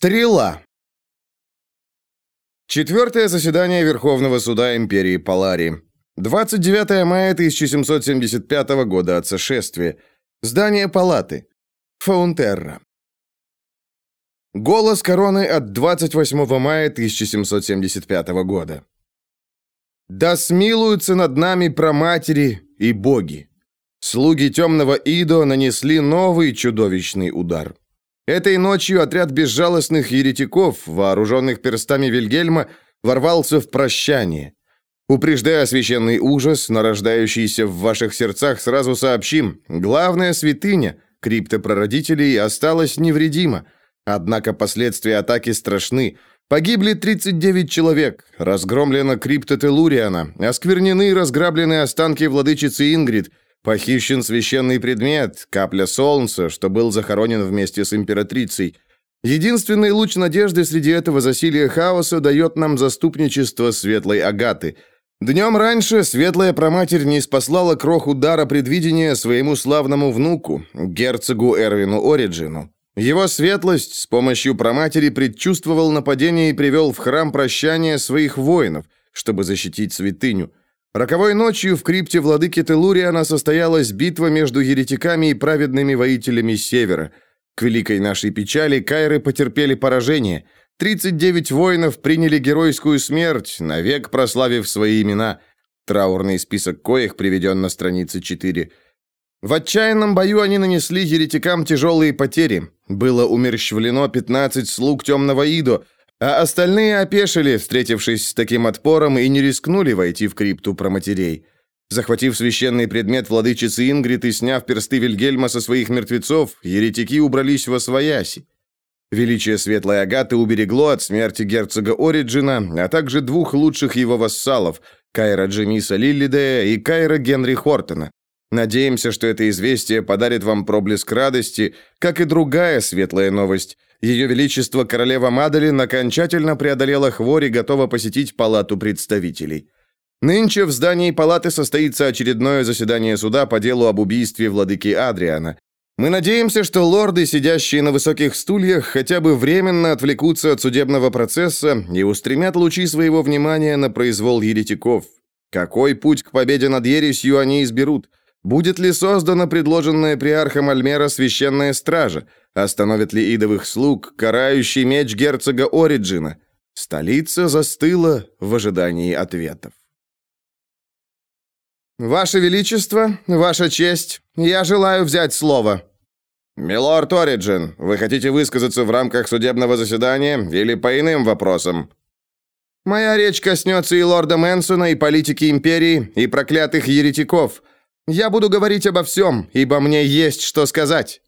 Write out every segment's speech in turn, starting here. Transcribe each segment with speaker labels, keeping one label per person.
Speaker 1: Стрела. Четвертое заседание Верховного суда империи Палари. 29 мая 1775 года от сошествия. Здание палаты. Фаунтерра. Голос короны от 28 мая 1775 года. «Да смилуются над нами проматери и боги. Слуги темного Идо нанесли новый чудовищный удар. Этой ночью отряд безжалостных еретиков, вооруженных перстами Вильгельма, ворвался в прощание. Упреждая священный ужас, нарождающийся в ваших сердцах, сразу сообщим, главная святыня, криптопрородителей, осталась невредима. Однако последствия атаки страшны. Погибли 39 человек, разгромлена крипта Телуриана, осквернены и разграблены останки владычицы Ингрид – Похищен священный предмет, капля солнца, что был захоронен вместе с императрицей. Единственный луч надежды среди этого засилия хаоса дает нам заступничество светлой Агаты. Днем раньше светлая проматерь не спаслала кроху дара предвидения своему славному внуку, герцогу Эрвину Ориджину. Его светлость с помощью проматери предчувствовал нападение и привел в храм прощания своих воинов, чтобы защитить святыню. Роковой ночью в крипте владыки Телуриана состоялась битва между еретиками и праведными воителями Севера. К великой нашей печали кайры потерпели поражение. 39 воинов приняли геройскую смерть, навек прославив свои имена. Траурный список коих приведен на странице 4. В отчаянном бою они нанесли еретикам тяжелые потери. Было умерщвлено 15 слуг темного Идо – а остальные опешили, встретившись с таким отпором, и не рискнули войти в крипту проматерей. Захватив священный предмет владычицы Ингрид и сняв персты Вильгельма со своих мертвецов, еретики убрались во свояси. Величие Светлой Агаты уберегло от смерти герцога Ориджина, а также двух лучших его вассалов – Кайра Джемиса Лиллидея и Кайра Генри Хортона. Надеемся, что это известие подарит вам проблеск радости, как и другая светлая новость – ее Величество королева Мадалин окончательно преодолела хворь и готова посетить палату представителей. Нынче в здании палаты состоится очередное заседание суда по делу об убийстве владыки Адриана. Мы надеемся, что лорды, сидящие на высоких стульях, хотя бы временно отвлекутся от судебного процесса и устремят лучи своего внимания на произвол еретиков. Какой путь к победе над ересью они изберут? Будет ли создана предложенная приархом Альмера священная стража? Остановит ли идовых слуг карающий меч герцога Ориджина? Столица застыла в ожидании ответов. «Ваше Величество, Ваша честь, я желаю взять слово». «Милорд Ориджин, вы хотите высказаться в рамках судебного заседания или по иным вопросам?» «Моя речь коснется и лорда Мэнсона, и политики империи, и проклятых еретиков. Я буду говорить обо всем, ибо мне есть что сказать».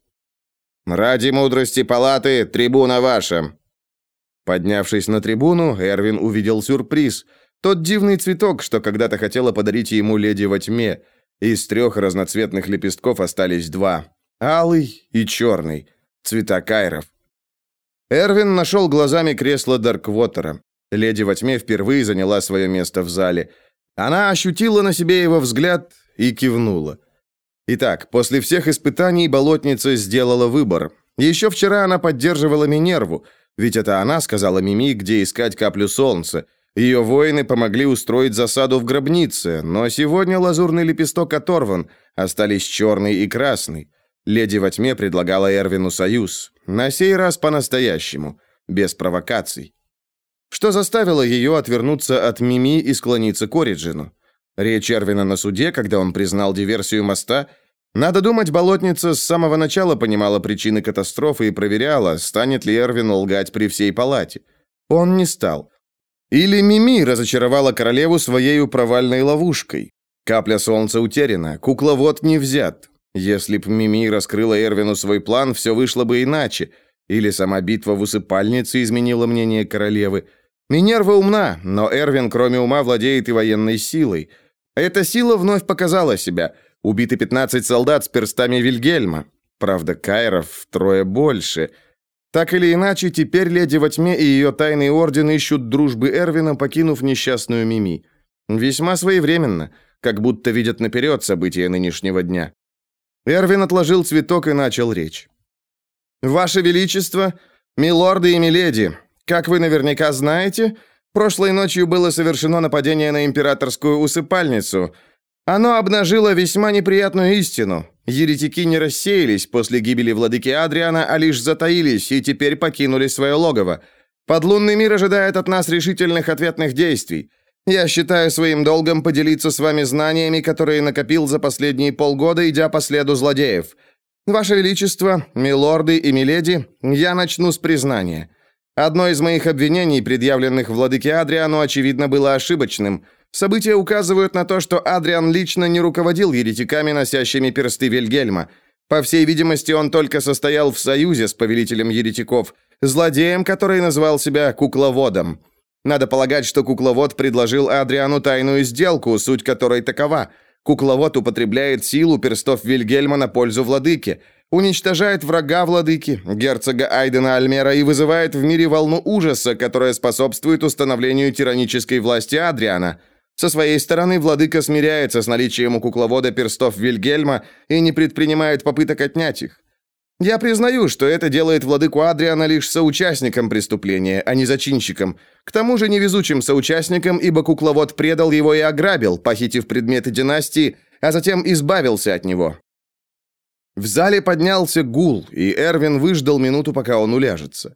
Speaker 1: «Ради мудрости палаты, трибуна ваша!» Поднявшись на трибуну, Эрвин увидел сюрприз. Тот дивный цветок, что когда-то хотела подарить ему леди во тьме. Из трех разноцветных лепестков остались два. Алый и черный. Цвета кайров. Эрвин нашел глазами кресло Дарквотера. Леди во тьме впервые заняла свое место в зале. Она ощутила на себе его взгляд и кивнула. Итак, после всех испытаний болотница сделала выбор. Еще вчера она поддерживала Минерву, ведь это она сказала Мими, где искать каплю солнца. Ее воины помогли устроить засаду в гробнице, но сегодня лазурный лепесток оторван, остались черный и красный. Леди во тьме предлагала Эрвину союз. На сей раз по-настоящему, без провокаций. Что заставило ее отвернуться от Мими и склониться к Ориджину? Речь Эрвина на суде, когда он признал диверсию моста – надо думать, болотница с самого начала понимала причины катастрофы и проверяла, станет ли Эрвин лгать при всей палате. Он не стал. Или Мими разочаровала королеву своей провальной ловушкой. Капля солнца утеряна, кукловод не взят. Если б Мими раскрыла Эрвину свой план, все вышло бы иначе. Или сама битва в усыпальнице изменила мнение королевы. Минерва умна, но Эрвин, кроме ума, владеет и военной силой. Эта сила вновь показала себя – Убиты 15 солдат с перстами Вильгельма. Правда, Кайров втрое больше. Так или иначе, теперь леди во тьме и ее тайный орден ищут дружбы Эрвина, покинув несчастную Мими. Весьма своевременно, как будто видят наперед события нынешнего дня. Эрвин отложил цветок и начал речь. «Ваше Величество, Милорды и миледи, как вы наверняка знаете, прошлой ночью было совершено нападение на императорскую усыпальницу. Оно обнажило весьма неприятную истину. Еретики не рассеялись после гибели владыки Адриана, а лишь затаились и теперь покинули свое логово. Подлунный мир ожидает от нас решительных ответных действий. Я считаю своим долгом поделиться с вами знаниями, которые накопил за последние полгода, идя по следу злодеев. Ваше Величество, милорды и миледи, я начну с признания. Одно из моих обвинений, предъявленных владыке Адриану, очевидно, было ошибочным. События указывают на то, что Адриан лично не руководил еретиками, носящими персты Вильгельма. По всей видимости, он только состоял в союзе с повелителем еретиков, злодеем, который назвал себя кукловодом. Надо полагать, что кукловод предложил Адриану тайную сделку, суть которой такова. Кукловод употребляет силу перстов Вильгельма на пользу владыки, уничтожает врага владыки, герцога Айдена Альмера, и вызывает в мире волну ужаса, которая способствует установлению тиранической власти Адриана. Со своей стороны, владыка смиряется с наличием у кукловода перстов Вильгельма и не предпринимает попыток отнять их. Я признаю, что это делает владыку Адриана лишь соучастником преступления, а не зачинщиком. К тому же невезучим соучастником, ибо кукловод предал его и ограбил, похитив предметы династии, а затем избавился от него. В зале поднялся гул, и Эрвин выждал минуту, пока он уляжется.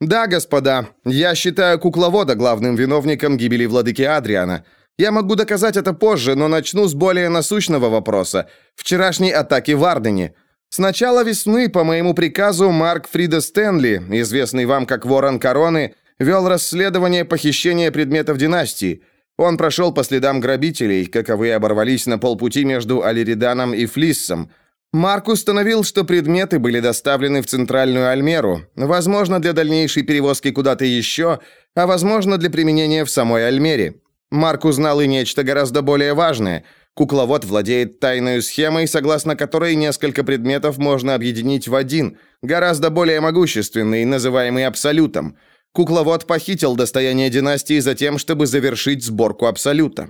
Speaker 1: «Да, господа, я считаю кукловода главным виновником гибели владыки Адриана. Я могу доказать это позже, но начну с более насущного вопроса. Вчерашней атаки в Ардене. С начала весны, по моему приказу, Марк Фрида Стэнли, известный вам как Ворон Короны, вел расследование похищения предметов династии. Он прошел по следам грабителей, каковые оборвались на полпути между Алириданом и Флиссом. Марк установил, что предметы были доставлены в Центральную Альмеру, возможно, для дальнейшей перевозки куда-то еще, а возможно, для применения в самой Альмере. Марк узнал и нечто гораздо более важное – Кукловод владеет тайной схемой, согласно которой несколько предметов можно объединить в один, гораздо более могущественный, называемый Абсолютом. Кукловод похитил достояние династии за тем, чтобы завершить сборку Абсолюта.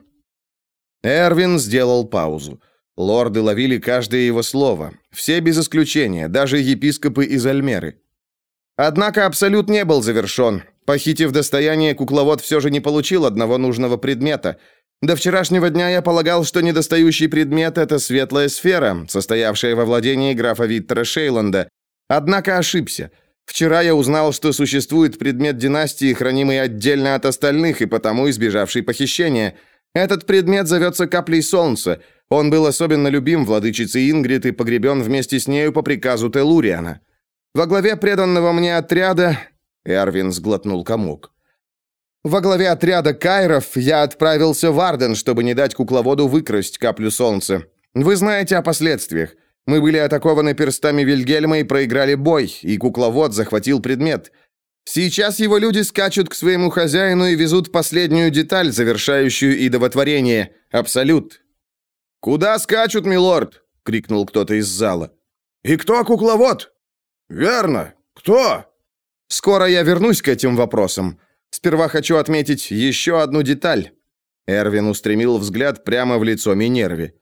Speaker 1: Эрвин сделал паузу. Лорды ловили каждое его слово. Все без исключения, даже епископы из Альмеры. Однако Абсолют не был завершен. Похитив достояние, кукловод все же не получил одного нужного предмета – до вчерашнего дня я полагал, что недостающий предмет — это светлая сфера, состоявшая во владении графа Виттера Шейланда. Однако ошибся. Вчера я узнал, что существует предмет династии, хранимый отдельно от остальных и потому избежавший похищения. Этот предмет зовется Каплей Солнца. Он был особенно любим владычицей Ингрид и погребен вместе с нею по приказу Телуриана. Во главе преданного мне отряда... Эрвин сглотнул комок. Во главе отряда кайров я отправился в Арден, чтобы не дать кукловоду выкрасть каплю солнца. Вы знаете о последствиях. Мы были атакованы перстами Вильгельма и проиграли бой, и кукловод захватил предмет. Сейчас его люди скачут к своему хозяину и везут последнюю деталь, завершающую идовотворение — абсолют. «Куда скачут, милорд?» — крикнул кто-то из зала. «И кто кукловод?» «Верно. Кто?» «Скоро я вернусь к этим вопросам. Сперва хочу отметить еще одну деталь». Эрвин устремил взгляд прямо в лицо Минерви.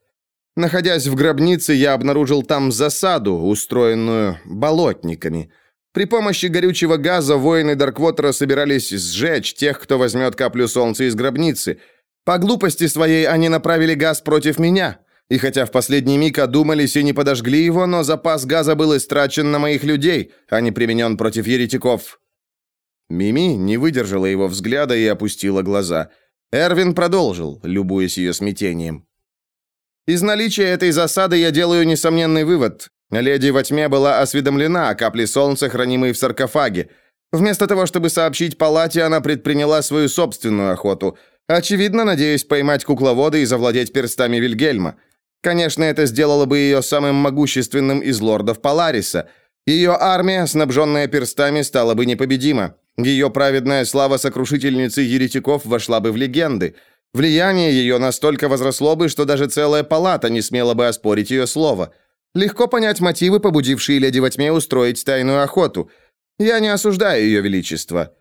Speaker 1: Находясь в гробнице, я обнаружил там засаду, устроенную болотниками. При помощи горючего газа воины Дарквотера собирались сжечь тех, кто возьмет каплю солнца из гробницы. По глупости своей они направили газ против меня. И хотя в последний миг одумались и не подожгли его, но запас газа был истрачен на моих людей, а не применен против еретиков. Мими не выдержала его взгляда и опустила глаза. Эрвин продолжил, любуясь ее смятением. «Из наличия этой засады я делаю несомненный вывод. Леди во тьме была осведомлена о капле солнца, хранимой в саркофаге. Вместо того, чтобы сообщить палате, она предприняла свою собственную охоту. Очевидно, надеясь поймать кукловода и завладеть перстами Вильгельма. Конечно, это сделало бы ее самым могущественным из лордов Палариса. Ее армия, снабженная перстами, стала бы непобедима. Ее праведная слава сокрушительницы еретиков вошла бы в легенды. Влияние ее настолько возросло бы, что даже целая палата не смела бы оспорить ее слово. Легко понять мотивы, побудившие леди во тьме устроить тайную охоту. Я не осуждаю ее величество».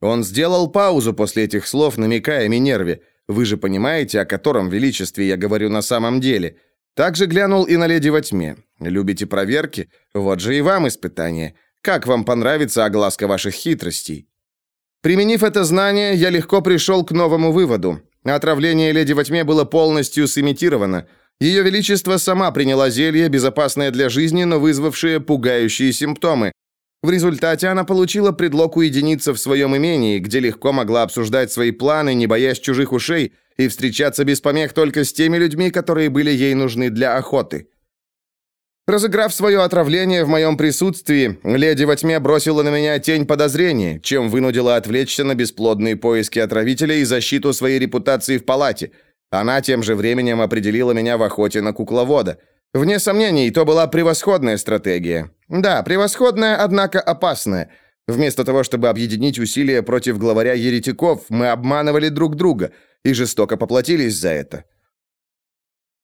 Speaker 1: Он сделал паузу после этих слов, намекая Минерве. «Вы же понимаете, о котором величестве я говорю на самом деле». Также глянул и на леди во тьме. «Любите проверки? Вот же и вам испытание. Как вам понравится огласка ваших хитростей? Применив это знание, я легко пришел к новому выводу. Отравление леди во тьме было полностью сымитировано. Ее Величество сама приняла зелье, безопасное для жизни, но вызвавшее пугающие симптомы. В результате она получила предлог уединиться в своем имении, где легко могла обсуждать свои планы, не боясь чужих ушей, и встречаться без помех только с теми людьми, которые были ей нужны для охоты. Разыграв свое отравление в моем присутствии, леди во тьме бросила на меня тень подозрения, чем вынудила отвлечься на бесплодные поиски отравителя и защиту своей репутации в палате. Она тем же временем определила меня в охоте на кукловода. Вне сомнений, то была превосходная стратегия. Да, превосходная, однако опасная. Вместо того, чтобы объединить усилия против главаря еретиков, мы обманывали друг друга и жестоко поплатились за это.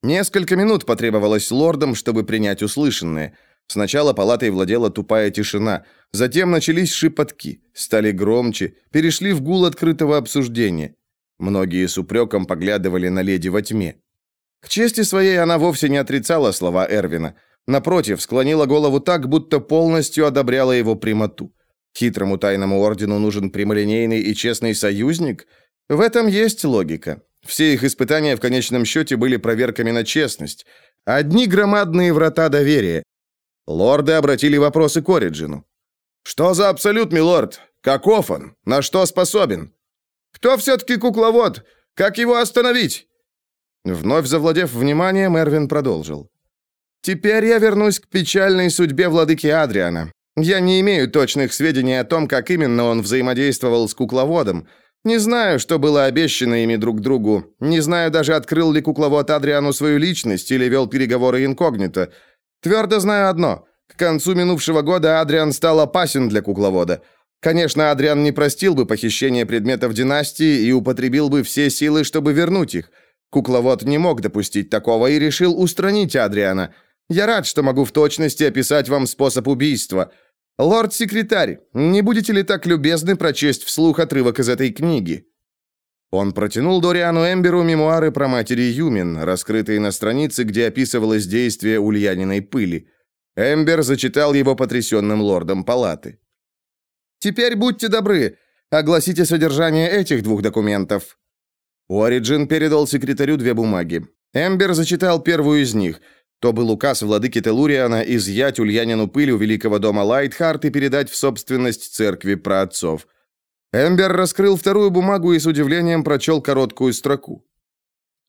Speaker 1: Несколько минут потребовалось лордам, чтобы принять услышанное. Сначала палатой владела тупая тишина, затем начались шепотки, стали громче, перешли в гул открытого обсуждения. Многие с упреком поглядывали на леди во тьме. К чести своей она вовсе не отрицала слова Эрвина. Напротив, склонила голову так, будто полностью одобряла его прямоту. Хитрому тайному ордену нужен прямолинейный и честный союзник? В этом есть логика. Все их испытания в конечном счете были проверками на честность. Одни громадные врата доверия. Лорды обратили вопросы к Ориджину. «Что за абсолют, милорд? Каков он? На что способен? Кто все-таки кукловод? Как его остановить?» Вновь завладев вниманием, Эрвин продолжил. «Теперь я вернусь к печальной судьбе владыки Адриана. Я не имею точных сведений о том, как именно он взаимодействовал с кукловодом, не знаю, что было обещано ими друг другу. Не знаю даже, открыл ли кукловод Адриану свою личность или вел переговоры инкогнито. Твердо знаю одно. К концу минувшего года Адриан стал опасен для кукловода. Конечно, Адриан не простил бы похищение предметов династии и употребил бы все силы, чтобы вернуть их. Кукловод не мог допустить такого и решил устранить Адриана. Я рад, что могу в точности описать вам способ убийства – «Лорд-секретарь, не будете ли так любезны прочесть вслух отрывок из этой книги?» Он протянул Дориану Эмберу мемуары про матери Юмин, раскрытые на странице, где описывалось действие ульяниной пыли. Эмбер зачитал его потрясенным лордам палаты. «Теперь будьте добры, огласите содержание этих двух документов». Ориджин передал секретарю две бумаги. Эмбер зачитал первую из них – то был указ владыки Телуриана изъять Ульянину пыль у великого дома Лайтхарт и передать в собственность церкви праотцов. Эмбер раскрыл вторую бумагу и с удивлением прочел короткую строку.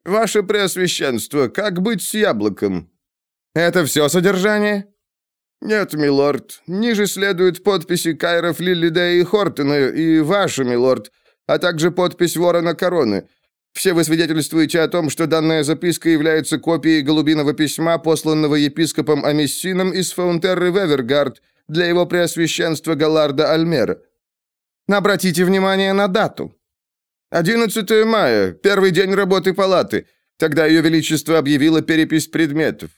Speaker 1: «Ваше Преосвященство, как быть с яблоком?» «Это все содержание?» «Нет, милорд. Ниже следуют подписи Кайров, Лиллидея и Хортона, и ваша, милорд, а также подпись ворона короны. Все вы свидетельствуете о том, что данная записка является копией голубиного письма, посланного епископом Амиссином из Фаунтерры Вевергард для его преосвященства Галарда Альмера. Обратите внимание на дату. 11 мая, первый день работы палаты. Тогда ее величество объявило перепись предметов.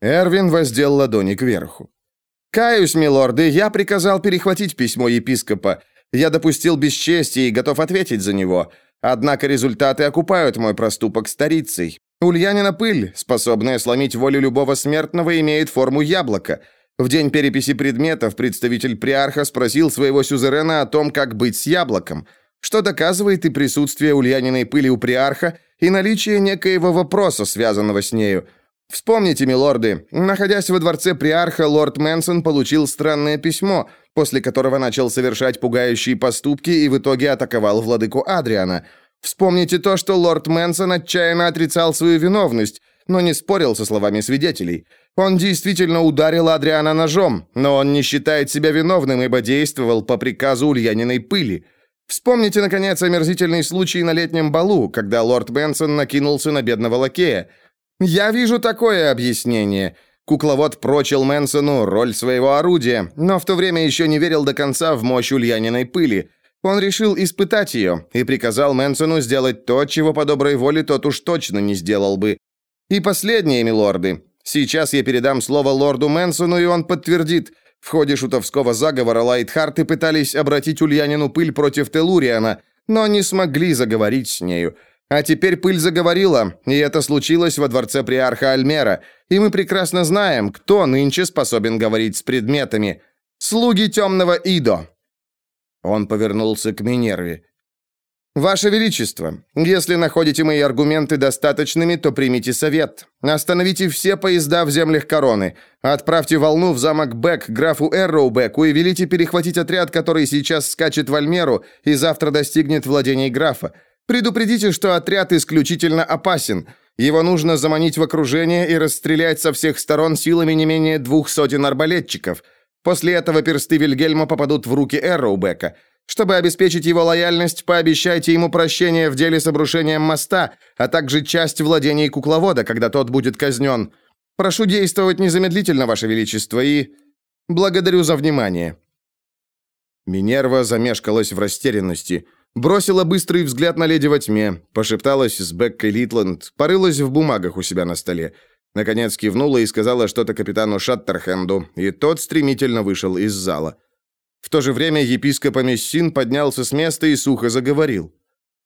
Speaker 1: Эрвин воздел ладони кверху. «Каюсь, милорды, я приказал перехватить письмо епископа. Я допустил бесчестие и готов ответить за него. Однако результаты окупают мой проступок старицей. Ульянина пыль, способная сломить волю любого смертного, имеет форму яблока. В день переписи предметов представитель приарха спросил своего сюзерена о том, как быть с яблоком, что доказывает и присутствие ульяниной пыли у приарха, и наличие некоего вопроса, связанного с нею. Вспомните, милорды, находясь во дворце приарха, лорд Мэнсон получил странное письмо, после которого начал совершать пугающие поступки и в итоге атаковал владыку Адриана. Вспомните то, что лорд Мэнсон отчаянно отрицал свою виновность, но не спорил со словами свидетелей. Он действительно ударил Адриана ножом, но он не считает себя виновным, ибо действовал по приказу Ульяниной пыли. Вспомните, наконец, омерзительный случай на летнем балу, когда лорд Мэнсон накинулся на бедного лакея. Я вижу такое объяснение – Кукловод прочил Мэнсону роль своего орудия, но в то время еще не верил до конца в мощь ульяниной пыли. Он решил испытать ее и приказал Мэнсону сделать то, чего по доброй воле тот уж точно не сделал бы. И последнее, милорды. Сейчас я передам слово лорду Мэнсону, и он подтвердит. В ходе шутовского заговора Лайтхарты пытались обратить Ульянину пыль против Телуриана, но не смогли заговорить с нею. А теперь пыль заговорила, и это случилось во дворце приарха Альмера, и мы прекрасно знаем, кто нынче способен говорить с предметами. Слуги темного Идо!» Он повернулся к Минерве. «Ваше Величество, если находите мои аргументы достаточными, то примите совет. Остановите все поезда в землях короны. Отправьте волну в замок Бек графу Эрроубеку и велите перехватить отряд, который сейчас скачет в Альмеру и завтра достигнет владений графа. Предупредите, что отряд исключительно опасен. Его нужно заманить в окружение и расстрелять со всех сторон силами не менее двух сотен арбалетчиков. После этого персты Вильгельма попадут в руки Эрроубека». Чтобы обеспечить его лояльность, пообещайте ему прощение в деле с обрушением моста, а также часть владений кукловода, когда тот будет казнен. Прошу действовать незамедлительно, Ваше Величество, и... Благодарю за внимание». Минерва замешкалась в растерянности, бросила быстрый взгляд на леди во тьме, пошепталась с Беккой Литланд, порылась в бумагах у себя на столе. Наконец кивнула и сказала что-то капитану Шаттерхенду, и тот стремительно вышел из зала. В то же время епископ Мессин поднялся с места и сухо заговорил.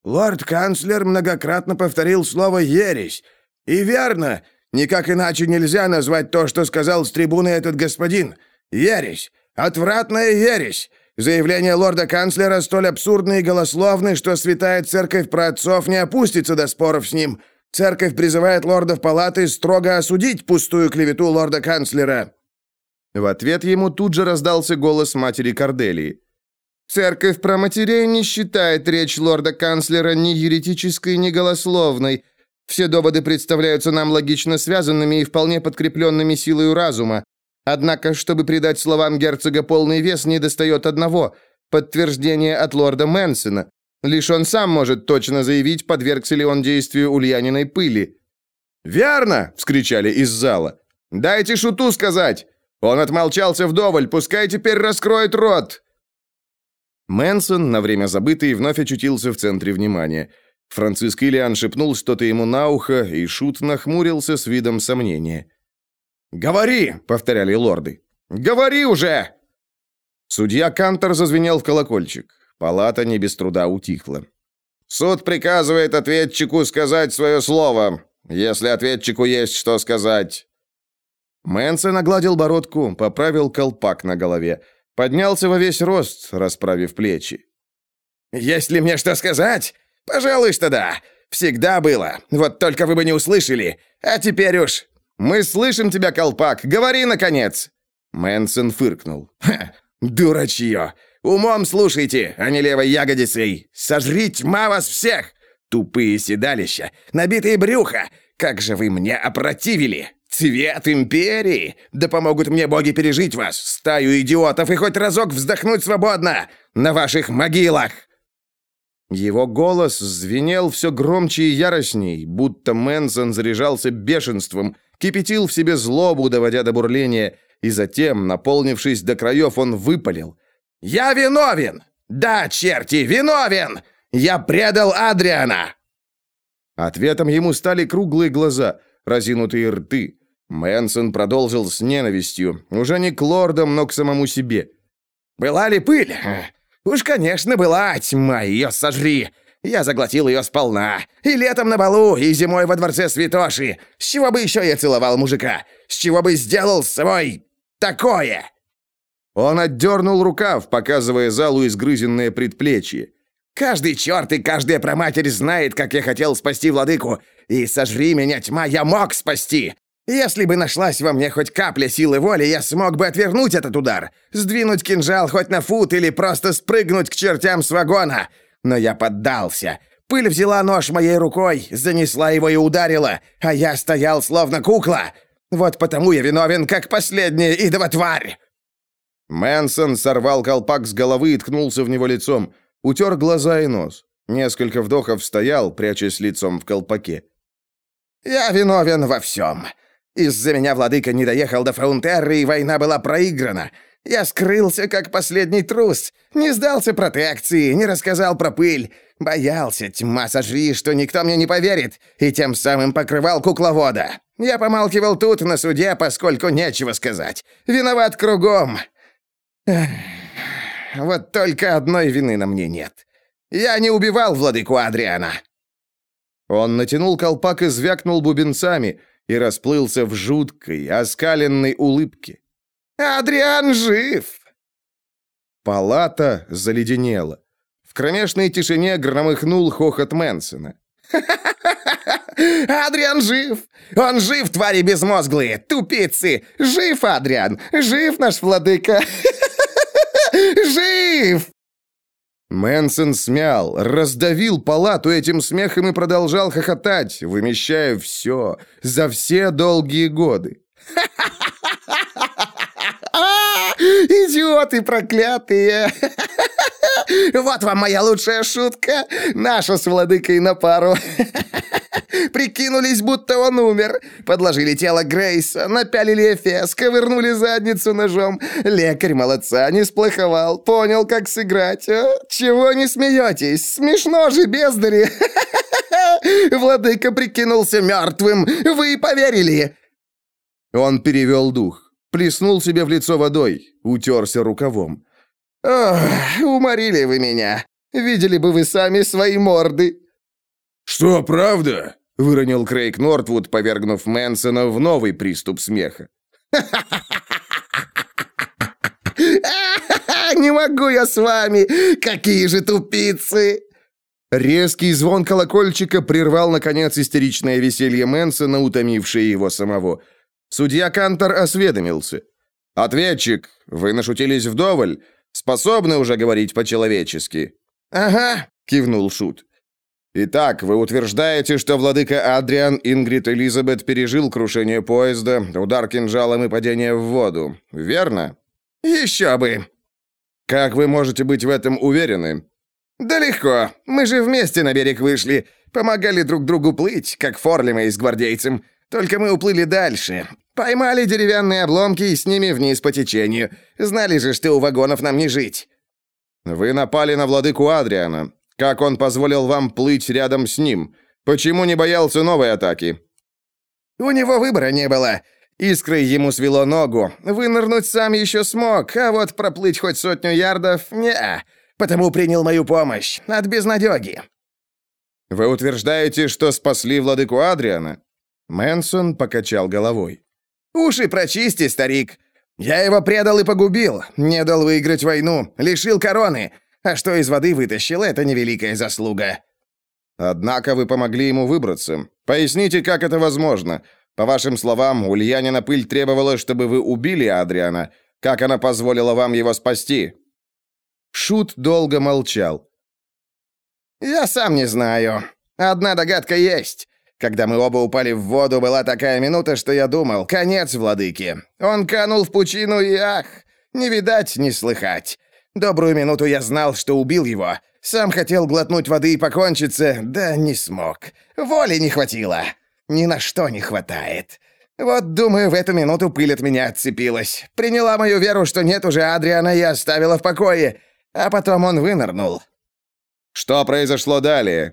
Speaker 2: «Лорд-канцлер многократно повторил слово «ересь». И верно, никак иначе нельзя назвать то, что сказал с трибуны этот господин. Ересь. Отвратная ересь. Заявление лорда-канцлера столь абсурдно и голословны, что святая церковь праотцов не опустится до споров с ним. Церковь призывает лордов палаты строго осудить пустую клевету лорда-канцлера.
Speaker 1: В ответ ему тут же раздался голос матери Корделии. «Церковь про матерей не считает речь лорда-канцлера ни еретической, ни голословной. Все доводы представляются нам логично связанными и вполне подкрепленными силой разума. Однако, чтобы придать словам герцога полный вес, недостает одного – подтверждения от лорда Мэнсона. Лишь он сам может точно заявить, подвергся ли он действию ульяниной пыли.
Speaker 2: «Верно!» – вскричали из зала. «Дайте шуту сказать! Он отмолчался вдоволь, пускай теперь раскроет рот!»
Speaker 1: Мэнсон, на время забытый, вновь очутился в центре внимания. Франциск Ильян шепнул что-то ему на ухо, и Шут нахмурился с видом сомнения.
Speaker 2: «Говори!» — повторяли лорды. «Говори уже!»
Speaker 1: Судья Кантор зазвенел в колокольчик. Палата не без труда утихла.
Speaker 2: «Суд приказывает ответчику сказать свое слово, если ответчику есть что сказать».
Speaker 1: Мэнсон огладил бородку, поправил колпак на голове. Поднялся во весь рост, расправив плечи.
Speaker 2: «Есть ли мне что сказать? Пожалуй, что да. Всегда было. Вот только вы бы не услышали. А теперь уж... Мы слышим тебя, колпак. Говори, наконец!»
Speaker 1: Мэнсон фыркнул.
Speaker 2: «Ха! Дурачье! Умом слушайте, а не левой ягодицей! Сожри тьма вас всех! Тупые седалища, набитые брюха! Как же вы мне опротивили! Цвет империи! Да помогут мне боги пережить вас, стаю идиотов, и хоть разок вздохнуть свободно! На ваших могилах!»
Speaker 1: Его голос звенел все громче и яростней, будто Мэнсон заряжался бешенством, кипятил в себе злобу, доводя до бурления, и затем, наполнившись до краев, он выпалил. «Я виновен! Да, черти, виновен! Я предал Адриана!» Ответом ему стали круглые глаза, разинутые рты, Мэнсон продолжил с ненавистью, уже не к лордам, но к самому себе.
Speaker 2: «Была ли пыль? Уж, конечно, была, тьма, ее сожри! Я заглотил ее сполна. И летом на балу, и зимой во дворце святоши. С чего бы еще я целовал мужика? С чего бы сделал с собой такое?»
Speaker 1: Он отдернул рукав, показывая залу изгрызенное предплечье.
Speaker 2: «Каждый черт и каждая проматерь знает, как я хотел спасти владыку. И сожри меня, тьма, я мог спасти. Если бы нашлась во мне хоть капля силы воли, я смог бы отвернуть этот удар, сдвинуть кинжал хоть на фут или просто спрыгнуть к чертям с вагона. Но я поддался. Пыль взяла нож моей рукой, занесла его и ударила, а я стоял словно кукла. Вот потому я виновен, как последняя идова тварь.
Speaker 1: Мэнсон сорвал колпак с головы и ткнулся в него лицом, утер глаза и нос. Несколько вдохов стоял, прячась лицом в колпаке.
Speaker 2: «Я виновен во всем. Из-за меня владыка не доехал до Фаунтерры, и война была проиграна. Я скрылся, как последний трус. Не сдался протекции, не рассказал про пыль. Боялся, тьма сожри, что никто мне не поверит, и тем самым покрывал кукловода. Я помалкивал тут, на суде, поскольку нечего сказать. Виноват кругом. Вот только одной вины на мне нет. Я не убивал владыку Адриана.
Speaker 1: Он натянул колпак и звякнул бубенцами — и расплылся в жуткой, оскаленной улыбке.
Speaker 2: «Адриан жив!»
Speaker 1: Палата заледенела. В кромешной тишине громыхнул хохот Мэнсона.
Speaker 2: Адриан жив! Он жив, твари безмозглые! Тупицы! Жив, Адриан! Жив наш владыка! Жив!»
Speaker 1: Мэнсон смял, раздавил палату этим смехом и продолжал хохотать, вымещая все за все долгие годы.
Speaker 2: «Идиоты проклятые! Вот вам моя лучшая шутка! Наша с владыкой на пару!» Прикинулись, будто он умер. Подложили тело Грейса, напялили эфес, ковырнули задницу ножом. Лекарь молодца, не сплоховал, понял, как сыграть. А? Чего не смеетесь? Смешно же, бездари. Владыка прикинулся мертвым. Вы поверили.
Speaker 1: Он перевел дух, плеснул себе в лицо водой, утерся рукавом.
Speaker 2: «Ох, уморили вы меня. Видели бы вы сами свои морды».
Speaker 1: «Что, правда?» — выронил Крейг Нортвуд, повергнув Мэнсона в новый приступ смеха.
Speaker 2: «Не могу я с вами! Какие же тупицы!»
Speaker 1: Резкий звон колокольчика прервал, наконец, истеричное веселье Мэнсона, утомившее его самого. Судья Кантор осведомился. «Ответчик, вы нашутились вдоволь? Способны уже говорить по-человечески?»
Speaker 2: «Ага», — кивнул Шут.
Speaker 1: Итак, вы утверждаете, что владыка Адриан Ингрид Элизабет пережил крушение поезда, удар кинжалом и падение в воду, верно?
Speaker 2: Еще бы.
Speaker 1: Как вы можете быть в этом уверены?
Speaker 2: Да легко. Мы же вместе на берег вышли, помогали друг другу плыть, как Форлима с гвардейцем. Только мы уплыли дальше. Поймали деревянные обломки и с ними вниз по течению. Знали же, что у вагонов нам не жить.
Speaker 1: Вы напали на владыку Адриана. Как он позволил вам плыть рядом с ним? Почему не боялся новой атаки?»
Speaker 2: «У него выбора не было. Искрой ему свело ногу. Вынырнуть сам еще смог, а вот проплыть хоть сотню ярдов — не Потому принял мою помощь. От безнадеги».
Speaker 1: «Вы утверждаете, что спасли владыку Адриана?» Мэнсон покачал головой.
Speaker 2: «Уши прочисти, старик. Я его предал и погубил, не дал выиграть войну, лишил короны, а что из воды вытащил, это невеликая заслуга».
Speaker 1: «Однако вы помогли ему выбраться. Поясните, как это возможно. По вашим словам, Ульянина Пыль требовала, чтобы вы убили Адриана. Как она позволила вам его спасти?» Шут долго молчал.
Speaker 2: «Я сам не знаю. Одна догадка есть. Когда мы оба упали в воду, была такая минута, что я думал, конец владыки. Он канул в пучину и ах, не видать, не слыхать. Добрую минуту я знал, что убил его. Сам хотел глотнуть воды и покончиться, да не смог. Воли не хватило. Ни на что не хватает. Вот, думаю, в эту минуту пыль от меня отцепилась. Приняла мою веру, что нет уже Адриана, и оставила в покое. А потом он вынырнул.
Speaker 1: Что произошло далее?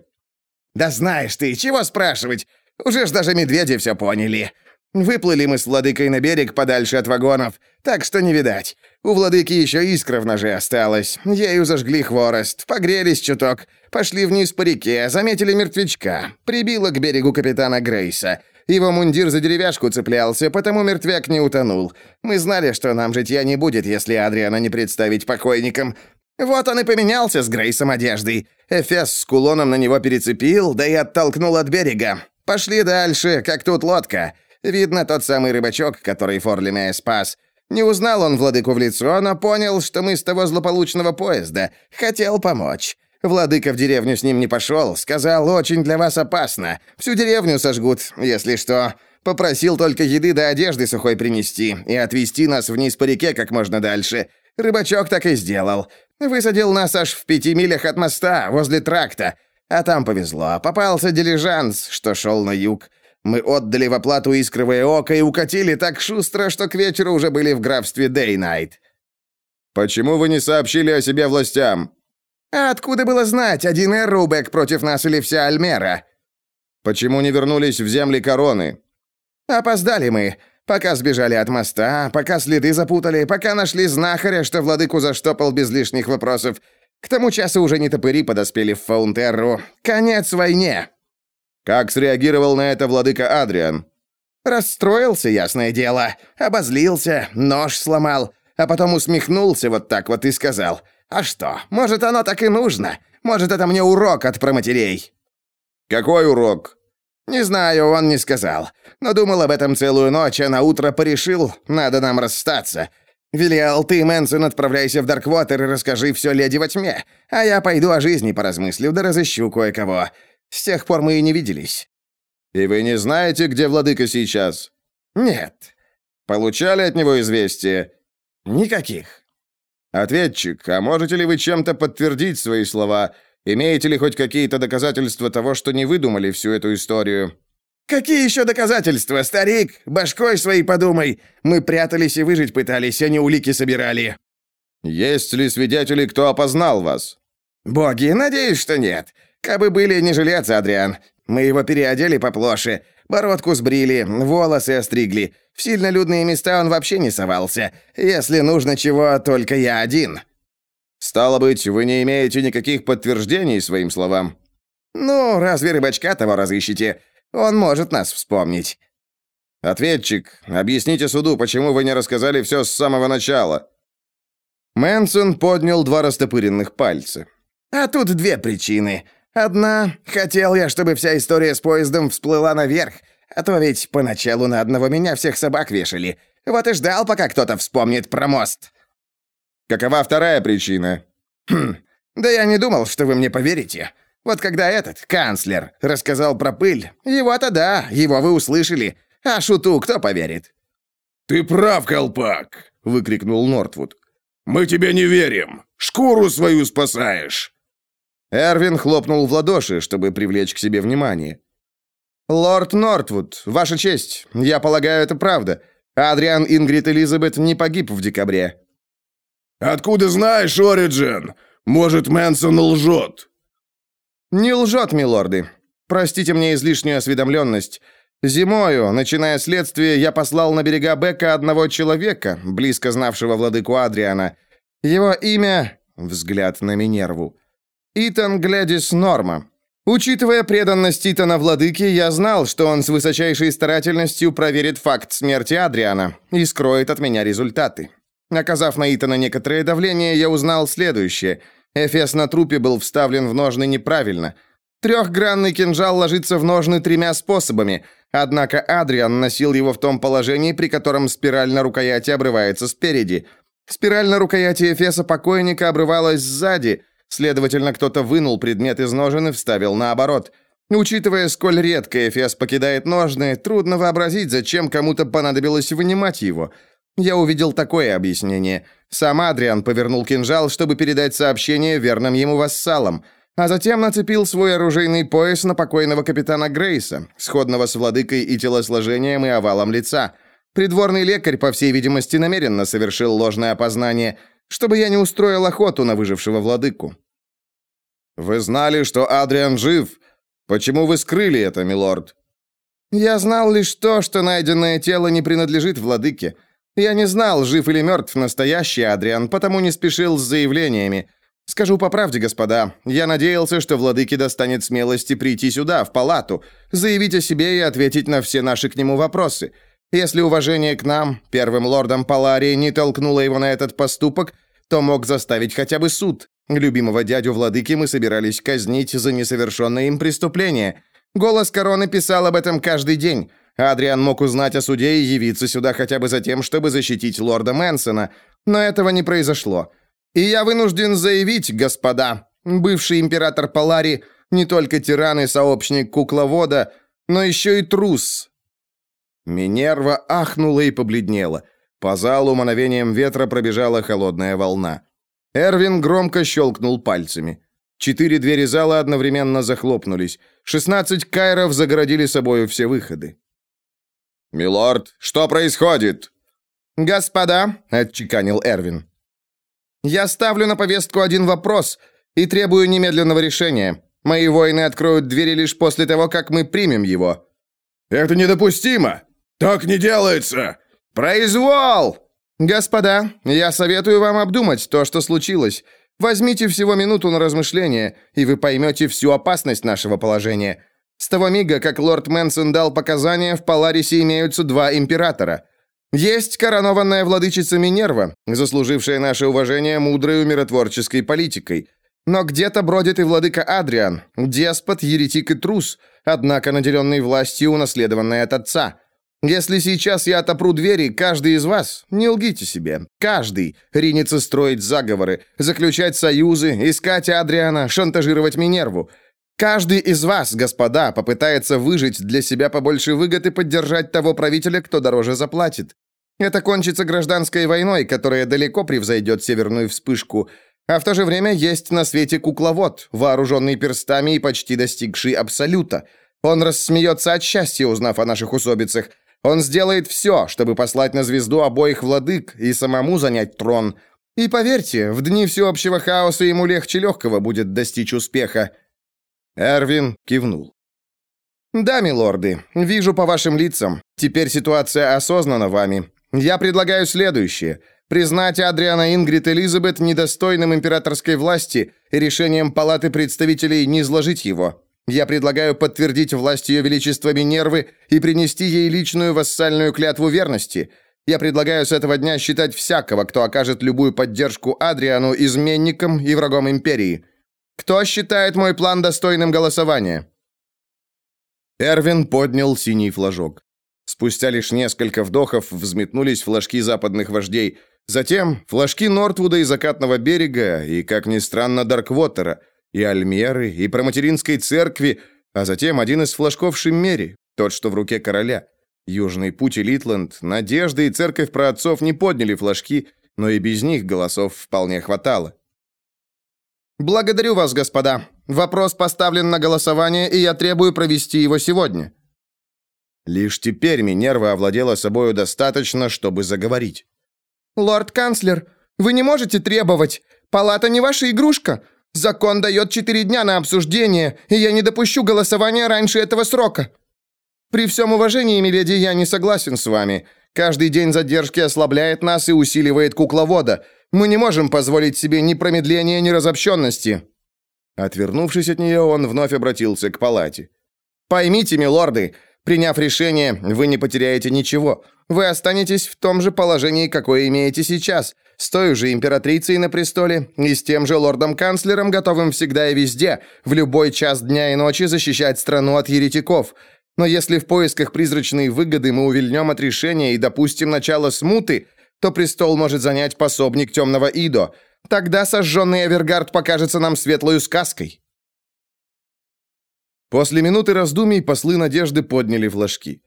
Speaker 2: Да знаешь ты, чего спрашивать? Уже ж даже медведи все поняли. Выплыли мы с владыкой на берег подальше от вагонов, так что не видать. У владыки еще искра в ноже осталась. Ею зажгли хворост, погрелись чуток, пошли вниз по реке, заметили мертвячка. Прибило к берегу капитана Грейса. Его мундир за деревяшку цеплялся, потому мертвяк не утонул. Мы знали, что нам житья не будет, если Адриана не представить покойникам. Вот он и поменялся с Грейсом одеждой. Эфес с кулоном на него перецепил, да и оттолкнул от берега. Пошли дальше, как тут лодка. Видно, тот самый рыбачок, который Форлимея спас. Не узнал он владыку в лицо, но понял, что мы с того злополучного поезда. Хотел помочь. Владыка в деревню с ним не пошел. Сказал, очень для вас опасно. Всю деревню сожгут, если что. Попросил только еды да одежды сухой принести и отвезти нас вниз по реке как можно дальше. Рыбачок так и сделал. Высадил нас аж в пяти милях от моста, возле тракта. А там повезло. Попался дилижанс, что шел на юг. Мы отдали в оплату искровое око и укатили так шустро, что к вечеру уже были в графстве Дейнайт.
Speaker 1: Почему вы не сообщили о себе властям?
Speaker 2: А откуда было знать, один Эрубек против нас или вся Альмера?
Speaker 1: Почему не вернулись в земли короны?
Speaker 2: Опоздали мы. Пока сбежали от моста, пока следы запутали, пока нашли знахаря, что владыку заштопал без лишних вопросов. К тому часу уже не топыри подоспели в Фаунтерру. Конец войне.
Speaker 1: Как среагировал на это владыка Адриан?
Speaker 2: Расстроился, ясное дело. Обозлился, нож сломал. а потом усмехнулся вот так вот и сказал, «А что, может, оно так и нужно? Может, это мне урок от проматерей?»
Speaker 1: «Какой урок?»
Speaker 2: «Не знаю, он не сказал. Но думал об этом целую ночь, а на утро порешил, надо нам расстаться. Велиал, ты, Мэнсон, отправляйся в Дарквотер и расскажи все леди во тьме, а я пойду о жизни поразмыслю, да разыщу кое-кого. С тех пор мы и не виделись».
Speaker 1: «И вы не знаете, где владыка сейчас?»
Speaker 2: «Нет».
Speaker 1: «Получали от него известия?»
Speaker 2: «Никаких».
Speaker 1: «Ответчик, а можете ли вы чем-то подтвердить свои слова? Имеете ли хоть какие-то доказательства того, что не выдумали всю эту историю?»
Speaker 2: «Какие еще доказательства, старик? Башкой своей подумай. Мы прятались и выжить пытались, а не улики собирали».
Speaker 1: «Есть ли свидетели, кто опознал вас?»
Speaker 2: «Боги, надеюсь, что нет. Кабы были, не жилец, Адриан. Мы его переодели поплоше. Бородку сбрили, волосы остригли. В сильно людные места он вообще не совался. Если нужно чего, только я один».
Speaker 1: «Стало быть, вы не имеете никаких подтверждений своим словам?»
Speaker 2: «Ну, разве рыбачка того разыщете? Он может нас вспомнить».
Speaker 1: «Ответчик, объясните суду, почему вы не рассказали все с самого начала?»
Speaker 2: Мэнсон поднял два растопыренных пальца. «А тут две причины. Одна — хотел я, чтобы вся история с поездом всплыла наверх, а то ведь поначалу на одного меня всех собак вешали. Вот и ждал, пока кто-то вспомнит про мост».
Speaker 1: «Какова вторая причина?»
Speaker 2: «Хм, да я не думал, что вы мне поверите. Вот когда этот, канцлер, рассказал про пыль, его-то да, его вы услышали. А шуту кто поверит?»
Speaker 3: «Ты прав, колпак!» — выкрикнул Нортвуд. «Мы тебе не верим! Шкуру свою спасаешь!»
Speaker 1: Эрвин хлопнул в ладоши, чтобы привлечь к себе внимание. «Лорд Нортвуд, ваша честь, я полагаю, это правда. Адриан Ингрид Элизабет не погиб в декабре».
Speaker 3: «Откуда знаешь, Ориджин? Может, Мэнсон лжет?»
Speaker 1: «Не лжет, милорды. Простите мне излишнюю осведомленность. Зимою, начиная следствие, я послал на берега Бека одного человека, близко знавшего владыку Адриана. Его имя...» Взгляд на Минерву. «Итан Гледис Норма. Учитывая преданность Итана владыке, я знал, что он с высочайшей старательностью проверит факт смерти Адриана и скроет от меня результаты. Оказав на Итана некоторое давление, я узнал следующее. Эфес на трупе был вставлен в ножны неправильно. Трехгранный кинжал ложится в ножны тремя способами, однако Адриан носил его в том положении, при котором спираль на рукояти обрывается спереди. Спираль на рукояти Эфеса покойника обрывалась сзади, следовательно, кто-то вынул предмет из ножен и вставил наоборот. Учитывая, сколь редко Эфес покидает ножны, трудно вообразить, зачем кому-то понадобилось вынимать его – я увидел такое объяснение. Сам Адриан повернул кинжал, чтобы передать сообщение верным ему вассалам, а затем нацепил свой оружейный пояс на покойного капитана Грейса, сходного с владыкой и телосложением и овалом лица. Придворный лекарь, по всей видимости, намеренно совершил ложное опознание, чтобы я не устроил охоту на выжившего владыку. «Вы знали, что Адриан жив? Почему вы скрыли это, милорд?» «Я знал лишь то, что найденное тело не принадлежит владыке». Я не знал, жив или мертв настоящий Адриан, потому не спешил с заявлениями. Скажу по правде, господа, я надеялся, что владыке достанет смелости прийти сюда, в палату, заявить о себе и ответить на все наши к нему вопросы. Если уважение к нам, первым лордам Паларии, не толкнуло его на этот поступок, то мог заставить хотя бы суд. Любимого дядю владыки мы собирались казнить за несовершенное им преступление. Голос короны писал об этом каждый день. Адриан мог узнать о суде и явиться сюда хотя бы за тем, чтобы защитить лорда Мэнсона, но этого не произошло. И я вынужден заявить, господа, бывший император Палари не только тиран и сообщник кукловода, но еще и трус». Минерва ахнула и побледнела. По залу мановением ветра пробежала холодная волна. Эрвин громко щелкнул пальцами. Четыре двери зала одновременно захлопнулись. Шестнадцать кайров загородили собою все выходы.
Speaker 3: «Милорд, что происходит?»
Speaker 1: «Господа», — отчеканил Эрвин, — «я ставлю на повестку один вопрос и требую немедленного решения. Мои воины откроют двери лишь после того, как мы примем его».
Speaker 3: «Это недопустимо! Так не делается! Произвол!»
Speaker 1: «Господа, я советую вам обдумать то, что случилось. Возьмите всего минуту на размышление, и вы поймете всю опасность нашего положения. С того мига, как лорд Мэнсон дал показания, в Паларисе имеются два императора. Есть коронованная владычица Минерва, заслужившая наше уважение мудрой умиротворческой политикой. Но где-то бродит и владыка Адриан, деспот, еретик и трус, однако наделенный властью, унаследованной от отца. Если сейчас я отопру двери, каждый из вас, не лгите себе, каждый ринется строить заговоры, заключать союзы, искать Адриана, шантажировать Минерву. Каждый из вас, господа, попытается выжить для себя побольше выгод и поддержать того правителя, кто дороже заплатит. Это кончится гражданской войной, которая далеко превзойдет северную вспышку. А в то же время есть на свете кукловод, вооруженный перстами и почти достигший абсолюта. Он рассмеется от счастья, узнав о наших усобицах. Он сделает все, чтобы послать на звезду обоих владык и самому занять трон. И поверьте, в дни всеобщего хаоса ему легче легкого будет достичь успеха. Эрвин кивнул. «Да, милорды, вижу по вашим лицам. Теперь ситуация осознана вами. Я предлагаю следующее. Признать Адриана Ингрид Элизабет недостойным императорской власти и решением Палаты представителей не изложить его. Я предлагаю подтвердить власть Ее Величества Минервы и принести ей личную вассальную клятву верности. Я предлагаю с этого дня считать всякого, кто окажет любую поддержку Адриану, изменником и врагом империи. Кто считает мой план достойным голосования?» Эрвин поднял синий флажок. Спустя лишь несколько вдохов взметнулись флажки западных вождей. Затем флажки Нортвуда и Закатного берега, и, как ни странно, Дарквотера, и Альмеры, и Проматеринской церкви, а затем один из флажков Шиммери, тот, что в руке короля. Южный путь и Литланд, Надежда и церковь праотцов не подняли флажки, но и без них голосов вполне хватало. «Благодарю вас, господа. Вопрос поставлен на голосование, и я требую провести его сегодня». Лишь теперь Минерва овладела собою достаточно, чтобы заговорить.
Speaker 4: «Лорд-канцлер, вы не можете требовать. Палата не ваша игрушка. Закон дает четыре дня на обсуждение, и я не допущу голосования раньше этого срока».
Speaker 1: «При всем уважении, миледи, я не согласен с вами. Каждый день задержки ослабляет нас и усиливает кукловода. Мы не можем позволить себе ни промедления, ни разобщенности». Отвернувшись от нее, он вновь обратился к палате. «Поймите, милорды, Приняв решение, вы не потеряете ничего. Вы останетесь в том же положении, какое имеете сейчас, с той же императрицей на престоле и с тем же лордом-канцлером, готовым всегда и везде, в любой час дня и ночи защищать страну от еретиков. Но если в поисках призрачной выгоды мы увильнем от решения и допустим начало смуты, то престол может занять пособник темного Идо. Тогда сожженный Эвергард покажется нам светлой сказкой. После минуты раздумий послы надежды подняли флажки.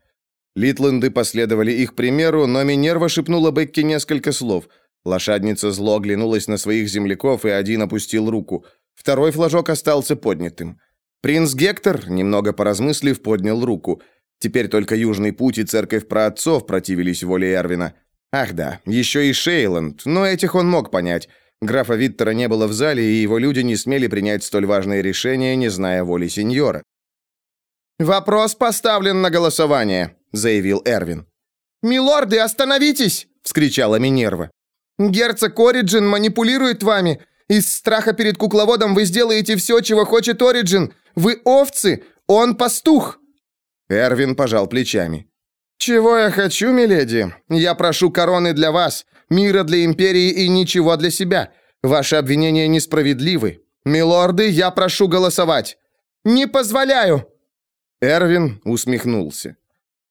Speaker 1: Литленды последовали их примеру, но Минерва шепнула Бекки несколько слов. Лошадница зло оглянулась на своих земляков, и один опустил руку. Второй флажок остался поднятым. Принц Гектор, немного поразмыслив, поднял руку. Теперь только Южный путь и церковь праотцов противились воле Эрвина. Ах да, еще и Шейланд, но этих он мог понять. Графа Виттера не было в зале, и его люди не смели принять столь важное решение, не зная воли сеньора.
Speaker 4: «Вопрос поставлен на голосование», — заявил Эрвин. «Милорды, остановитесь!» — вскричала Минерва. «Герцог Ориджин манипулирует вами. Из страха перед кукловодом вы сделаете все, чего хочет Ориджин. Вы овцы, он пастух!»
Speaker 1: Эрвин пожал плечами.
Speaker 4: «Чего я хочу, миледи? Я прошу короны для вас, мира для империи и ничего для себя. Ваши обвинения несправедливы. Милорды, я прошу голосовать. Не позволяю!»
Speaker 1: Эрвин усмехнулся.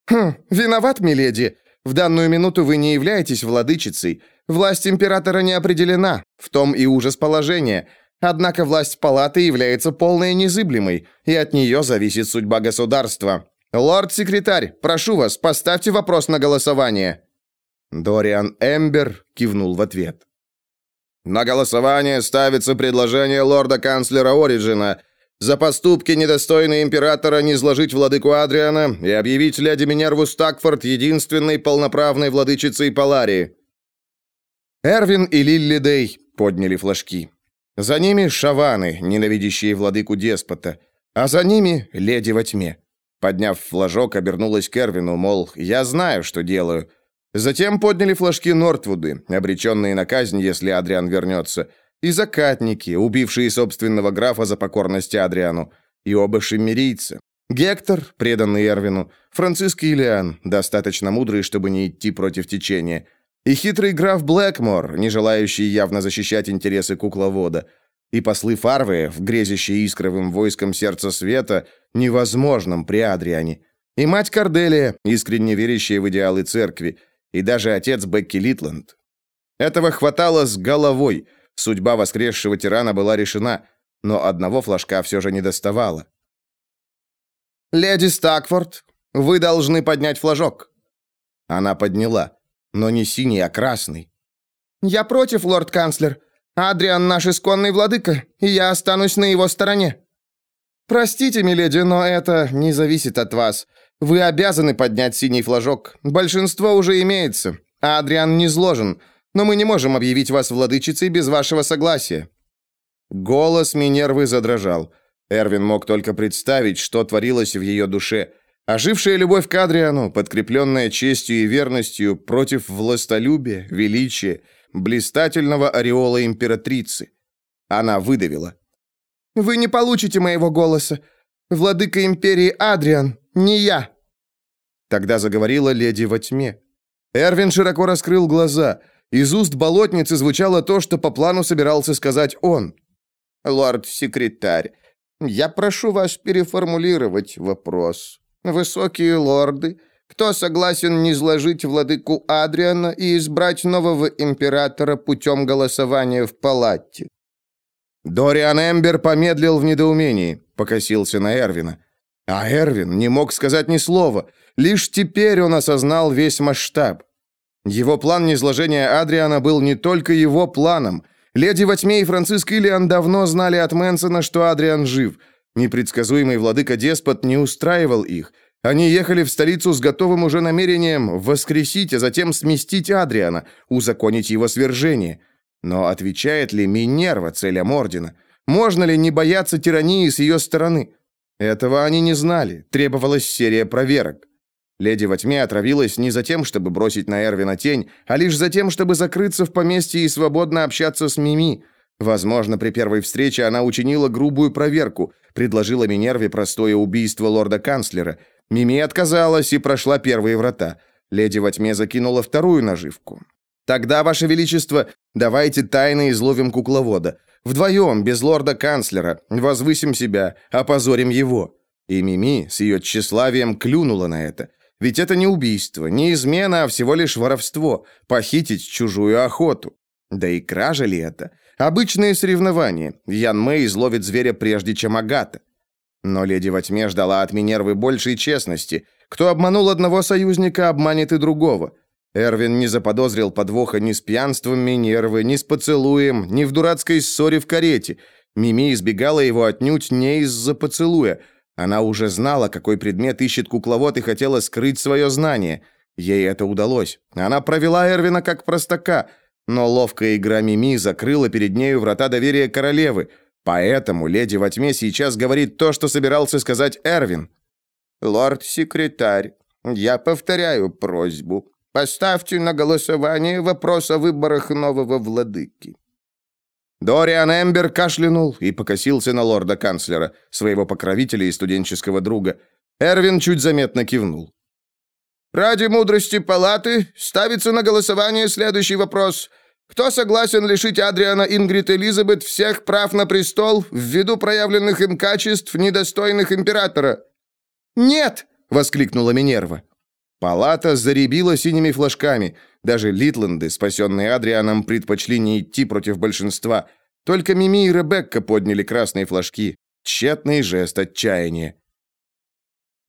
Speaker 4: «Хм, виноват, миледи. В данную минуту вы не являетесь владычицей. Власть императора не определена, в том и ужас положения. Однако власть палаты является полной и незыблемой, и от нее зависит судьба государства. Лорд-секретарь, прошу вас, поставьте вопрос на голосование».
Speaker 1: Дориан Эмбер кивнул в ответ. «На голосование ставится предложение лорда-канцлера Ориджина за поступки, недостойные императора, не изложить владыку Адриана и объявить леди Минерву Стакфорд единственной полноправной владычицей Паларии. Эрвин и Лилли Дей подняли флажки. За ними шаваны, ненавидящие владыку деспота, а за ними леди во тьме. Подняв флажок, обернулась к Эрвину, мол, я знаю, что делаю. Затем подняли флажки Нортвуды, обреченные на казнь, если Адриан вернется – и закатники, убившие собственного графа за покорность Адриану, и оба шиммерийца. Гектор, преданный Эрвину, Франциск Ильян, достаточно мудрый, чтобы не идти против течения, и хитрый граф Блэкмор, не желающий явно защищать интересы кукловода, и послы Фарвеев, грезящие искровым войском сердца света, невозможным при Адриане, и мать Корделия, искренне верящая в идеалы церкви, и даже отец Бекки Литланд. Этого хватало с головой, судьба воскресшего тирана была решена, но одного флажка все же не доставало. «Леди Стакфорд, вы должны поднять флажок». Она подняла, но не синий, а красный. «Я против, лорд-канцлер. Адриан наш исконный владыка, и я останусь на его стороне». «Простите, миледи, но это не зависит от вас. Вы обязаны поднять синий флажок. Большинство уже имеется. А Адриан не зложен. Но мы не можем объявить вас владычицей без вашего согласия». Голос Минервы задрожал. Эрвин мог только представить, что творилось в ее душе. Ожившая любовь к Адриану, подкрепленная честью и верностью против властолюбия, величия, блистательного ореола императрицы. Она выдавила. «Вы не получите моего голоса. Владыка империи Адриан, не я!» Тогда заговорила леди во тьме. Эрвин широко раскрыл глаза. Из уст болотницы звучало то, что по плану собирался сказать он. «Лорд-секретарь, я прошу вас переформулировать вопрос. Высокие лорды, кто согласен не изложить владыку Адриана и избрать нового императора путем голосования в палате?» Дориан Эмбер помедлил в недоумении, покосился на Эрвина. А Эрвин не мог сказать ни слова. Лишь теперь он осознал весь масштаб. Его план низложения Адриана был не только его планом. Леди во тьме и Франциск Иллиан давно знали от Мэнсона, что Адриан жив. Непредсказуемый владыка-деспот не устраивал их. Они ехали в столицу с готовым уже намерением воскресить, а затем сместить Адриана, узаконить его свержение. Но отвечает ли Минерва целям Ордена? Можно ли не бояться тирании с ее стороны? Этого они не знали, требовалась серия проверок. Леди во тьме отравилась не за тем, чтобы бросить на Эрвина тень, а лишь за тем, чтобы закрыться в поместье и свободно общаться с Мими. Возможно, при первой встрече она учинила грубую проверку, предложила Минерве простое убийство лорда-канцлера. Мими отказалась и прошла первые врата. Леди во тьме закинула вторую наживку. «Тогда, Ваше Величество, давайте тайно изловим кукловода. Вдвоем, без лорда-канцлера, возвысим себя, опозорим его». И Мими с ее тщеславием клюнула на это – ведь это не убийство, не измена, а всего лишь воровство, похитить чужую охоту. Да и кража ли это? Обычные соревнования. Ян Мэй изловит зверя прежде, чем Агата. Но леди во тьме ждала от Минервы большей честности. Кто обманул одного союзника, обманет и другого. Эрвин не заподозрил подвоха ни с пьянством Минервы, ни с поцелуем, ни в дурацкой ссоре в карете. Мими избегала его отнюдь не из-за поцелуя, она уже знала, какой предмет ищет кукловод и хотела скрыть свое знание. Ей это удалось. Она провела Эрвина как простака, но ловкая игра Мими закрыла перед нею врата доверия королевы. Поэтому леди во тьме сейчас говорит то, что собирался сказать Эрвин. «Лорд-секретарь, я повторяю просьбу. Поставьте на голосование вопрос о выборах нового владыки. Дориан Эмбер кашлянул и покосился на лорда-канцлера, своего покровителя и студенческого друга. Эрвин чуть заметно кивнул. «Ради мудрости палаты ставится на голосование следующий вопрос. Кто согласен лишить Адриана Ингрид Элизабет всех прав на престол ввиду проявленных им качеств, недостойных императора?» «Нет!» — воскликнула Минерва. Палата заребила синими флажками. Даже Литланды, спасенные Адрианом, предпочли не идти против большинства. Только Мими и Ребекка подняли красные флажки. Тщетный жест отчаяния.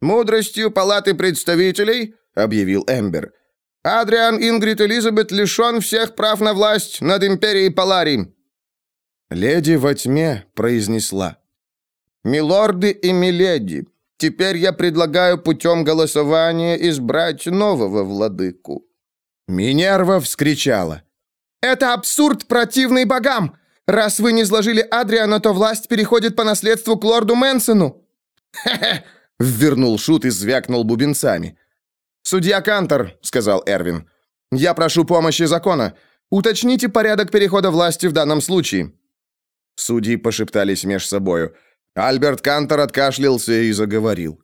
Speaker 1: «Мудростью палаты представителей», — объявил Эмбер, «Адриан Ингрид Элизабет лишен всех прав на власть над империей Палари». Леди во тьме произнесла. «Милорды и миледи, Теперь я предлагаю путем голосования избрать нового владыку». Минерва вскричала. «Это абсурд, противный богам! Раз вы не сложили Адриана, то власть переходит по наследству к лорду Мэнсону!» «Хе-хе!» — ввернул шут и звякнул бубенцами. «Судья Кантор», — сказал Эрвин, — «я прошу помощи закона. Уточните порядок перехода власти в данном случае». Судьи пошептались меж собою. Альберт Кантор откашлялся и заговорил.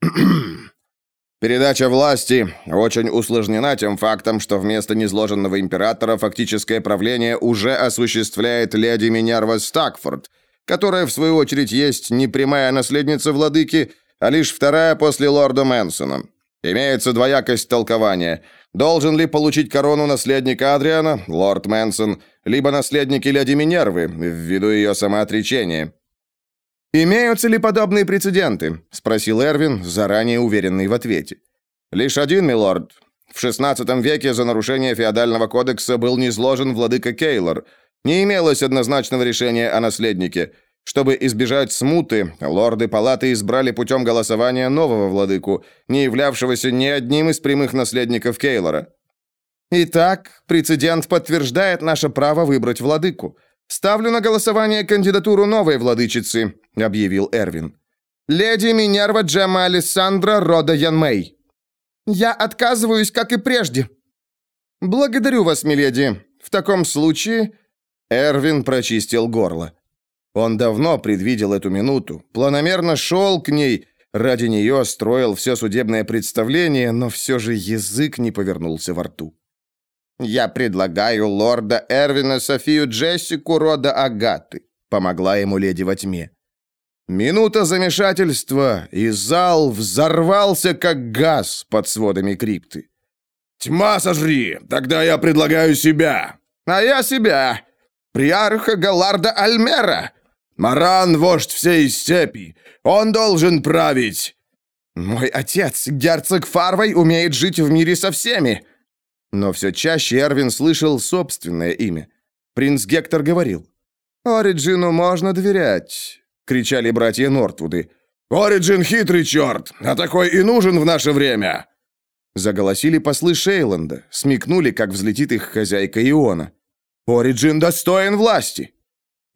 Speaker 1: Передача власти очень усложнена тем фактом, что вместо незложенного императора фактическое правление уже осуществляет леди Минерва Стакфорд, которая, в свою очередь, есть не прямая наследница владыки, а лишь вторая после лорда Мэнсона. Имеется двоякость толкования. Должен ли получить корону наследник Адриана, лорд Мэнсон, либо наследники леди Минервы, ввиду ее самоотречения? «Имеются ли подобные прецеденты?» — спросил Эрвин, заранее уверенный в ответе. «Лишь один, милорд. В XVI веке за нарушение феодального кодекса был низложен владыка Кейлор. Не имелось однозначного решения о наследнике. Чтобы избежать смуты, лорды палаты избрали путем голосования нового владыку, не являвшегося ни одним из прямых наследников Кейлора. Итак, прецедент подтверждает наше право выбрать владыку. Ставлю на голосование кандидатуру новой владычицы, объявил Эрвин. Леди Минерва Джема Алессандра рода Янмей. Я отказываюсь, как и прежде. Благодарю вас, миледи. В таком случае Эрвин прочистил горло. Он давно предвидел эту минуту, планомерно шел к ней, ради нее строил все судебное представление, но все же язык не повернулся во рту. «Я предлагаю лорда Эрвина Софию Джессику рода Агаты», помогла ему леди во тьме. Минута замешательства, и зал взорвался, как газ под сводами крипты.
Speaker 3: «Тьма сожри! Тогда я предлагаю себя!»
Speaker 1: «А я себя! Приарха Галарда Альмера!
Speaker 3: Маран — вождь всей степи. Он должен править!»
Speaker 1: «Мой отец, герцог Фарвой, умеет жить в мире со всеми!» Но все чаще Эрвин слышал собственное имя. Принц Гектор говорил. «Ориджину можно доверять», — кричали братья Нортвуды.
Speaker 3: «Ориджин хитрый черт, а такой и нужен в наше время!»
Speaker 1: Заголосили послы Шейланда, смекнули, как взлетит их хозяйка Иона. «Ориджин достоин власти!»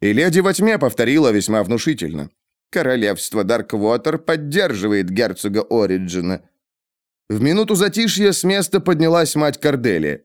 Speaker 1: И леди во тьме повторила весьма внушительно. «Королевство Дарквотер поддерживает герцога Ориджина». В минуту затишья с места поднялась мать Корделия.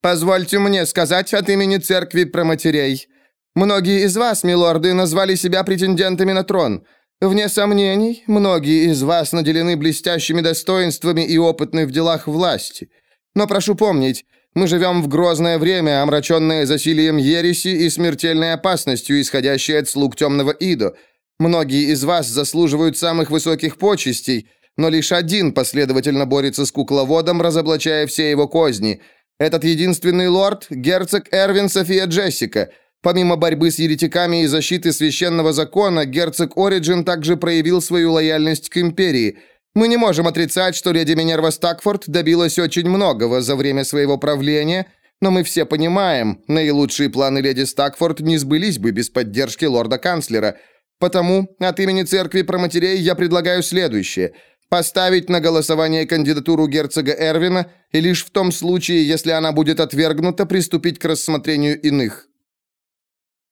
Speaker 1: «Позвольте мне сказать от имени церкви про матерей. Многие из вас, милорды, назвали себя претендентами на трон. Вне сомнений, многие из вас наделены блестящими достоинствами и опытны в делах власти. Но прошу помнить, мы живем в грозное время, омраченное засилием ереси и смертельной опасностью, исходящей от слуг темного Идо. Многие из вас заслуживают самых высоких почестей, но лишь один последовательно борется с кукловодом, разоблачая все его козни. Этот единственный лорд – герцог Эрвин София Джессика. Помимо борьбы с еретиками и защиты священного закона, герцог Ориджин также проявил свою лояльность к империи – мы не можем отрицать, что леди Минерва Стакфорд добилась очень многого за время своего правления, но мы все понимаем, наилучшие планы леди Стакфорд не сбылись бы без поддержки лорда-канцлера. Потому от имени церкви проматерей я предлагаю следующее – поставить на голосование кандидатуру герцога Эрвина и лишь в том случае, если она будет отвергнута, приступить к рассмотрению иных.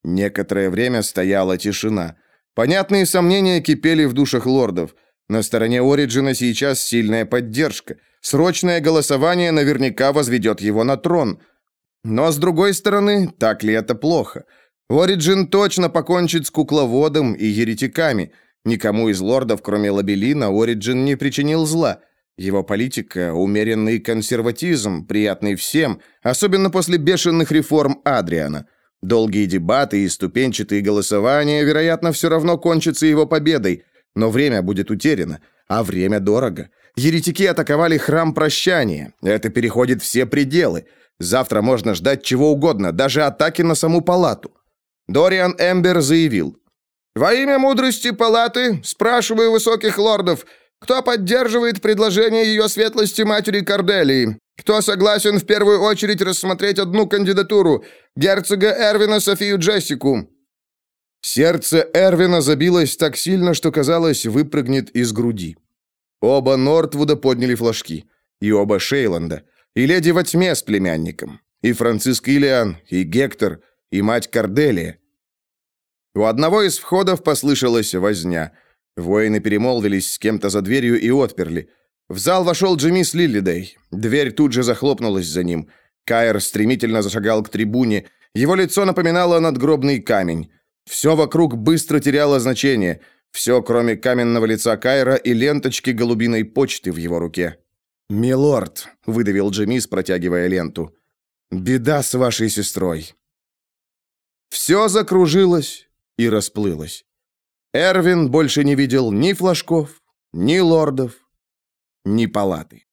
Speaker 1: Некоторое время стояла тишина. Понятные сомнения кипели в душах лордов – на стороне Ориджина сейчас сильная поддержка. Срочное голосование наверняка возведет его на трон. Но, с другой стороны, так ли это плохо? Ориджин точно покончит с кукловодом и еретиками. Никому из лордов, кроме Лабелина, Ориджин не причинил зла. Его политика – умеренный консерватизм, приятный всем, особенно после бешеных реформ Адриана. Долгие дебаты и ступенчатые голосования, вероятно, все равно кончатся его победой – но время будет утеряно, а время дорого. Еретики атаковали храм прощания. Это переходит все пределы. Завтра можно ждать чего угодно, даже атаки на саму палату. Дориан Эмбер заявил. «Во имя мудрости палаты спрашиваю высоких лордов, кто поддерживает предложение ее светлости матери Корделии? Кто согласен в первую очередь рассмотреть одну кандидатуру, герцога Эрвина Софию Джессику?» Сердце Эрвина забилось так сильно, что, казалось, выпрыгнет из груди. Оба Нортвуда подняли флажки. И оба Шейланда. И леди во тьме с племянником. И Франциск Илиан, и Гектор, и мать Корделия. У одного из входов послышалась возня. Воины перемолвились с кем-то за дверью и отперли. В зал вошел Джимис Лиллидей. Дверь тут же захлопнулась за ним. Кайр стремительно зашагал к трибуне. Его лицо напоминало надгробный камень. Все вокруг быстро теряло значение. Все, кроме каменного лица Кайра и ленточки голубиной почты в его руке. «Милорд», — выдавил Джемис, протягивая ленту, — «беда с вашей сестрой». Все закружилось и расплылось. Эрвин больше не видел ни флажков, ни лордов, ни палаты.